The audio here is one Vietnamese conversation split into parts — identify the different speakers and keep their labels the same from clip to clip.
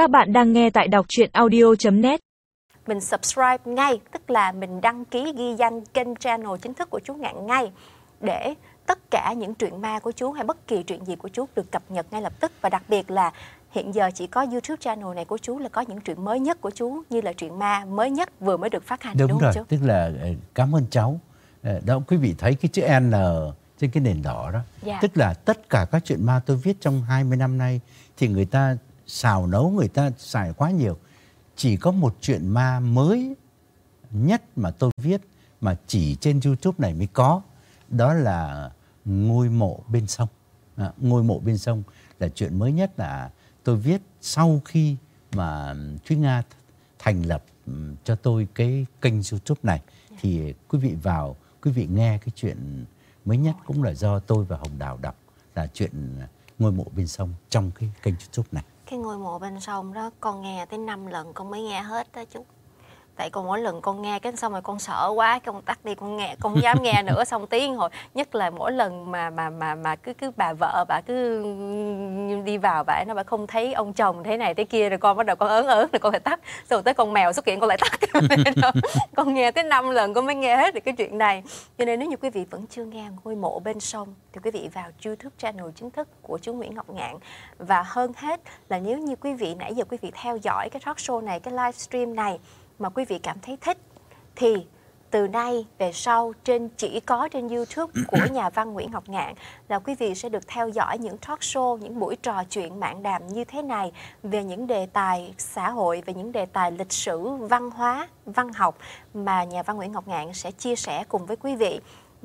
Speaker 1: Các bạn đang nghe tại đọc truyện audio.net
Speaker 2: Mình subscribe ngay, tức là mình đăng ký ghi danh kênh channel chính thức của chú Ngạn ngay để tất cả những truyện ma của chú hay bất kỳ chuyện gì của chú được cập nhật ngay lập tức và đặc biệt là hiện giờ chỉ có YouTube channel này của chú là có những truyện mới nhất của chú như là truyện ma mới nhất vừa mới được phát hành
Speaker 3: đúng,
Speaker 2: đúng,
Speaker 3: rồi
Speaker 2: không chú?
Speaker 3: tức là ờ, cảm ơn cháu Ờ, đó quý vị thấy cái chữ N trên cái nền đỏ đó
Speaker 2: Dạ.
Speaker 3: tức là tất cả các chuyện ma tôi viết trong 20 năm nay thì người ta xào nấu người ta xài quá nhiều. Chỉ có một chuyện ma mới nhất mà tôi viết mà chỉ trên YouTube này mới có đó là ngôi mộ bên sông. À, ngôi mộ bên sông là chuyện mới nhất là tôi viết sau khi mà Thúy Nga thành lập ừ, cho tôi cái kênh YouTube này. Thì quý vị vào quý vị nghe cái chuyện mới nhất cũng là do tôi và Hồng Đào đọc là chuyện ngôi mộ bên sông trong cái kênh YouTube này.
Speaker 2: Cái ngôi mộ bên sông đó, con nghe tới 5 lần con mới nghe hết đó chú. Tại con mỗi lần con nghe cái xong rồi con sợ quá, con tắt đi con nghe, con dám nghe nữa xong tiếng hồi nhất là mỗi lần mà mà mà mà cứ cứ bà vợ bà cứ đi vào bà ấy nó bà không thấy ông chồng thế này thế kia rồi con bắt đầu con ớn ớn rồi con phải tắt. Rồi tới con mèo xuất hiện con lại tắt. Con nghe tới 5 lần con mới nghe hết được cái chuyện này. Cho nên nếu như quý vị vẫn chưa nghe ngôi mộ bên sông thì quý vị vào YouTube channel chính thức của chú Nguyễn Ngọc Ngạn. Và hơn hết là nếu như quý vị nãy giờ quý vị theo dõi cái talk show này cái livestream này mà quý vị cảm thấy thích thì từ nay về sau trên chỉ có trên YouTube của nhà văn Nguyễn Ngọc Ngạn là quý vị sẽ được theo dõi những talk show, những buổi trò chuyện mạng đàm như thế này về những đề tài xã hội, về những đề tài lịch sử, văn hóa, văn học mà nhà văn Nguyễn Ngọc Ngạn sẽ chia sẻ cùng với quý vị.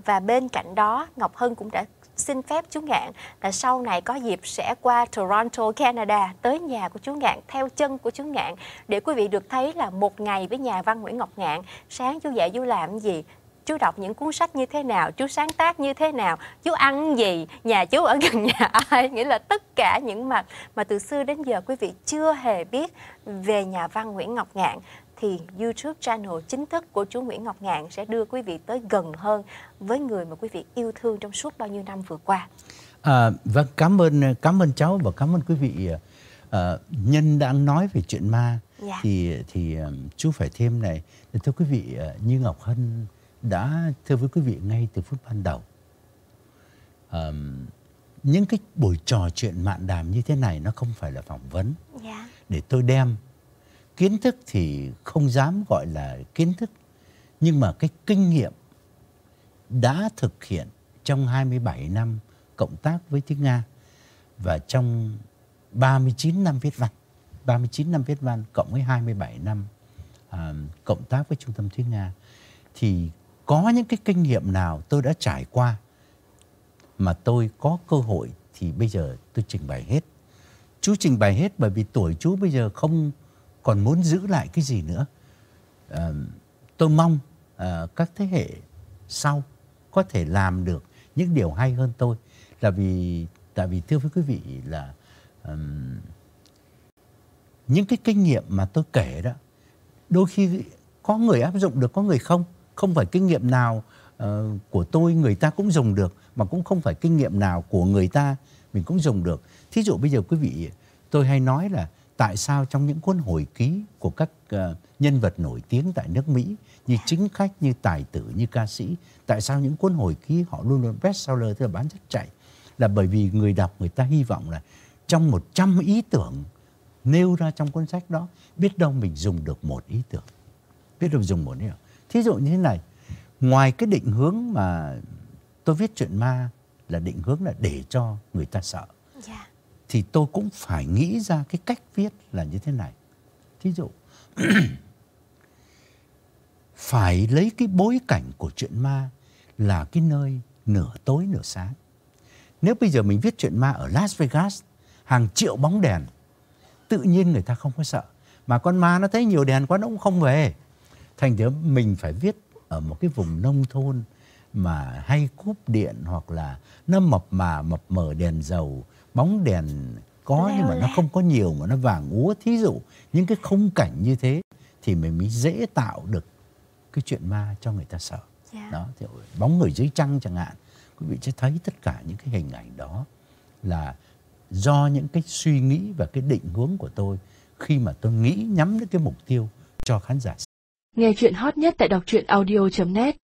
Speaker 2: Và bên cạnh đó, Ngọc Hân cũng đã xin phép chú Ngạn là sau này có dịp sẽ qua Toronto, Canada tới nhà của chú Ngạn theo chân của chú Ngạn để quý vị được thấy là một ngày với nhà văn Nguyễn Ngọc Ngạn. Sáng chú dậy chú làm gì? Chú đọc những cuốn sách như thế nào? Chú sáng tác như thế nào? Chú ăn gì? Nhà chú ở gần nhà ai? Nghĩa là tất cả những mặt mà từ xưa đến giờ quý vị chưa hề biết về nhà văn Nguyễn Ngọc Ngạn thì YouTube channel chính thức của chú Nguyễn Ngọc Ngạn sẽ đưa quý vị tới gần hơn với người mà quý vị yêu thương trong suốt bao nhiêu năm vừa qua.
Speaker 3: À, vâng cảm ơn cảm ơn cháu và cảm ơn quý vị à, nhân đang nói về chuyện ma
Speaker 2: Dạ.
Speaker 3: thì thì um, chú phải thêm này thưa quý vị à, như Ngọc Hân đã thưa với quý vị ngay từ phút ban đầu Ờm, những cái buổi trò chuyện mạn đàm như thế này nó không phải là phỏng vấn
Speaker 2: Dạ.
Speaker 3: để tôi đem kiến thức thì không dám gọi là kiến thức nhưng mà cái kinh nghiệm đã thực hiện trong 27 năm cộng tác với tiếng Nga và trong 39 năm viết văn 39 năm viết văn cộng với 27 năm à, cộng tác với trung tâm tiếng Nga thì có những cái kinh nghiệm nào tôi đã trải qua mà tôi có cơ hội thì bây giờ tôi trình bày hết. Chú trình bày hết bởi vì tuổi chú bây giờ không còn muốn giữ lại cái gì nữa? À, tôi mong à, các thế hệ sau có thể làm được những điều hay hơn tôi. Là vì tại vì thưa với quý vị là um, những cái kinh nghiệm mà tôi kể đó đôi khi có người áp dụng được có người không. Không phải kinh nghiệm nào uh, của tôi người ta cũng dùng được mà cũng không phải kinh nghiệm nào của người ta mình cũng dùng được. Thí dụ bây giờ quý vị tôi hay nói là tại sao trong những cuốn hồi ký của các uh, nhân vật nổi tiếng tại nước Mỹ như chính khách như tài tử như ca sĩ tại sao những cuốn hồi ký họ luôn luôn bestseller tức là bán rất chạy? Là bởi vì người đọc người ta hy vọng là trong 100 ý tưởng nêu ra trong cuốn sách đó biết đâu mình dùng được một ý tưởng. Biết đâu dùng một ý tưởng. Thí dụ như thế này ngoài cái định hướng mà tôi viết chuyện ma là định hướng là để cho người ta sợ.
Speaker 2: Yeah
Speaker 3: thì tôi cũng phải nghĩ ra cái cách viết là như thế này. Thí dụ, phải lấy cái bối cảnh của chuyện ma là cái nơi nửa tối nửa sáng. Nếu bây giờ mình viết chuyện ma ở Las Vegas, hàng triệu bóng đèn, tự nhiên người ta không có sợ. Mà con ma nó thấy nhiều đèn quá nó cũng không về. Thành thử mình phải viết ở một cái vùng nông thôn mà hay cúp điện hoặc là nó mập mà, mập mờ đèn dầu bóng đèn có
Speaker 2: Leo
Speaker 3: nhưng mà nó không có nhiều mà nó vàng úa thí dụ những cái khung cảnh như thế thì mình mới dễ tạo được cái chuyện ma cho người ta sợ.
Speaker 2: Dạ.
Speaker 3: đó thì bóng người dưới trăng chẳng hạn. Quý vị sẽ thấy tất cả những cái hình ảnh đó là do những cái suy nghĩ và cái định hướng của tôi khi mà tôi nghĩ nhắm đến cái mục tiêu cho khán giả.
Speaker 1: Nghe chuyện hot nhất tại đọc truyện audio.net